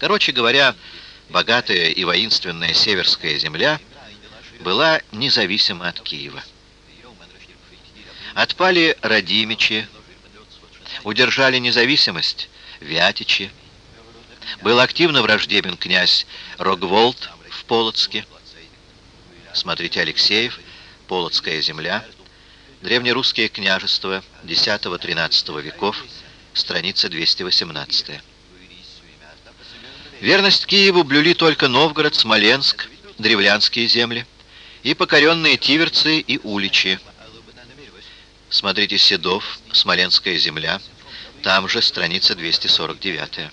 Короче говоря, богатая и воинственная северская земля была независима от Киева. Отпали Радимичи, удержали независимость Вятичи. Был активно враждебен князь Рогволд в Полоцке. Смотрите Алексеев, Полоцкая земля, древнерусские княжества X-XIII веков, страница 218. Верность Киеву блюли только Новгород, Смоленск, древлянские земли и покоренные Тиверцы и Уличи. Смотрите Седов, Смоленская земля, там же страница 249.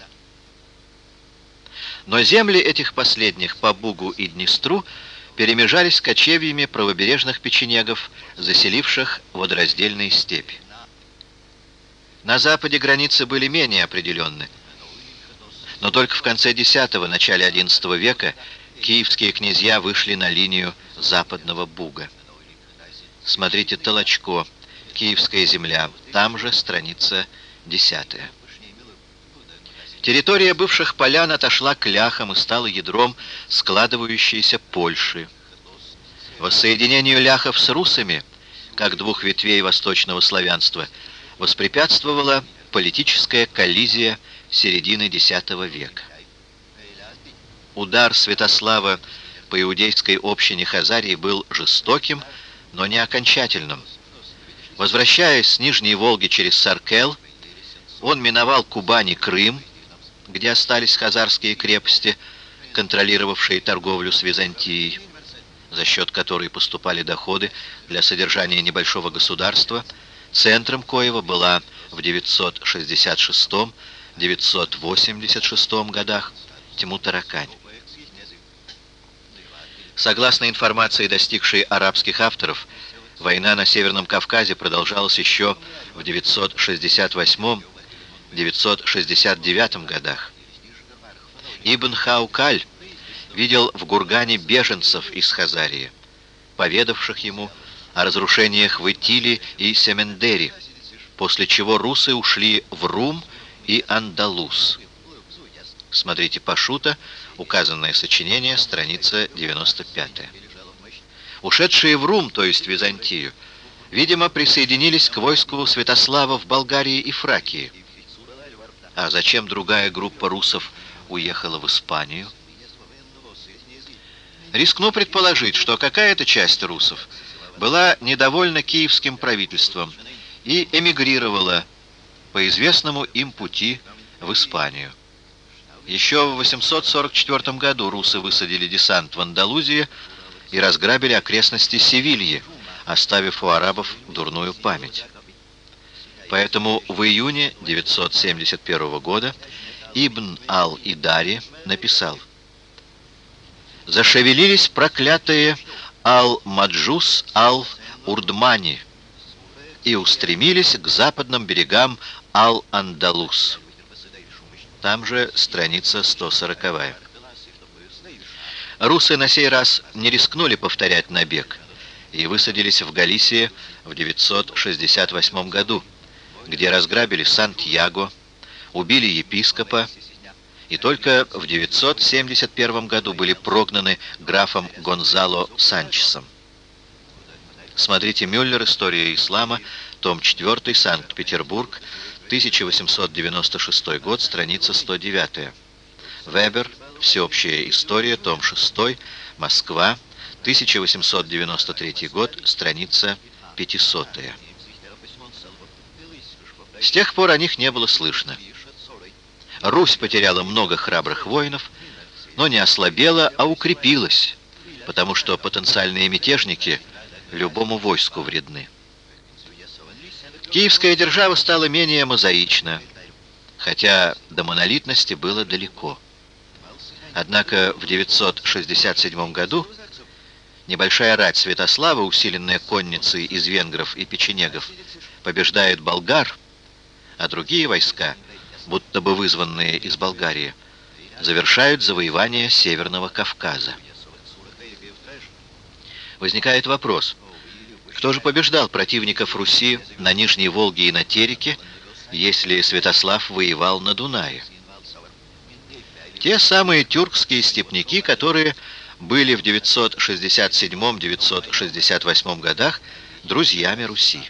Но земли этих последних по Бугу и Днестру перемежались с кочевьями правобережных печенегов, заселивших водораздельные степи. На западе границы были менее определенны, но только в конце X-го, начале XI века киевские князья вышли на линию западного Буга. Смотрите Толочко, Киевская земля, там же страница 10. Территория бывших полян отошла к ляхам и стала ядром складывающейся Польши. Воссоединению ляхов с русами, как двух ветвей восточного славянства, воспрепятствовала политическая коллизия середины X века. Удар Святослава по иудейской общине Хазарии был жестоким, но не окончательным. Возвращаясь с Нижней Волги через Саркел, он миновал Кубань и Крым, где остались хазарские крепости, контролировавшие торговлю с Византией, за счет которой поступали доходы для содержания небольшого государства, центром коего была в 966-986 годах Тиму-Таракань. Согласно информации, достигшей арабских авторов, война на Северном Кавказе продолжалась еще в 968-969 годах. Ибн Хаукаль видел в Гургане беженцев из Хазарии, поведавших ему о разрушениях в Итиле и Семендере, после чего русы ушли в Рум и Андалус. Смотрите Пашута, указанное сочинение, страница 95. Ушедшие в Рум, то есть Византию, видимо, присоединились к войску Святослава в Болгарии и Фракии. А зачем другая группа русов уехала в Испанию? Рискну предположить, что какая-то часть русов была недовольна киевским правительством и эмигрировала по известному им пути в Испанию. Еще в 844 году русы высадили десант в Андалузии и разграбили окрестности Севильи, оставив у арабов дурную память. Поэтому в июне 971 года Ибн ал-Идари написал «Зашевелились проклятые Ал-Маджус Ал-Урдмани и устремились к западным берегам Ал-Андалус». Там же страница 140. Русы на сей раз не рискнули повторять набег и высадились в Галисии в 968 году, где разграбили Сантьяго, убили епископа и только в 971 году были прогнаны графом Гонзало Санчесом. Смотрите Мюллер «История ислама», том 4, Санкт-Петербург, 1896 год, страница 109. Вебер, Всеобщая история, том 6, Москва, 1893 год, страница 500. С тех пор о них не было слышно. Русь потеряла много храбрых воинов, но не ослабела, а укрепилась, потому что потенциальные мятежники любому войску вредны. Киевская держава стала менее мозаична, хотя до монолитности было далеко. Однако в 967 году небольшая рать Святослава, усиленная конницей из венгров и печенегов, побеждает болгар, а другие войска, будто бы вызванные из Болгарии, завершают завоевание Северного Кавказа. Возникает вопрос – кто же побеждал противников Руси на Нижней Волге и на Тереке, если Святослав воевал на Дунае? Те самые тюркские степняки, которые были в 967-968 годах друзьями Руси.